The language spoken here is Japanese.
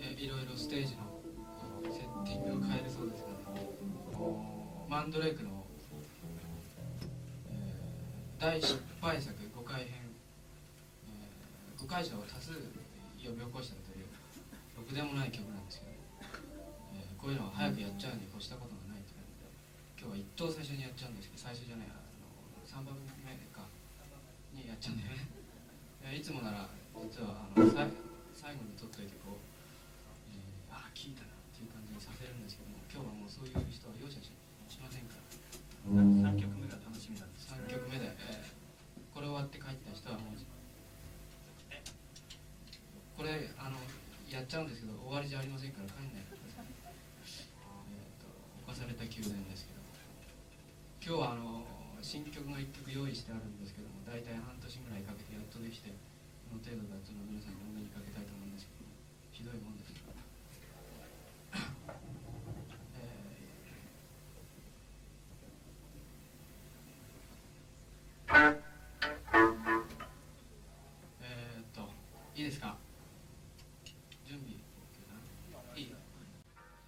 いろいろステージのセッティングを変えるそうですが、ね、マンドレークの、えー、大失敗作誤解編、えー、誤解者を多数呼び起こしたというろくでもない曲なんですけど、えー、こういうのは早くやっちゃうに越したことがないというので。今日は一等最初にやっちゃうんですけど最初じゃないあの3番目かにやっちゃうんだよね。いつもなら実はあの最後に撮っといてこう、そういう人は容赦しませんから3曲目が楽しみなんです3曲目で、えー、これ終わって帰った人はもうこれあのやっちゃうんですけど終わりじゃありませんから帰んない。でください、えーと、犯された宮殿ですけど今日はあの新曲が1曲用意してあるんですけども大体半年ぐらいかけてやっとできてこの程度だというのを皆さんにお目にかけたいと思うんですけどいいですか？準備。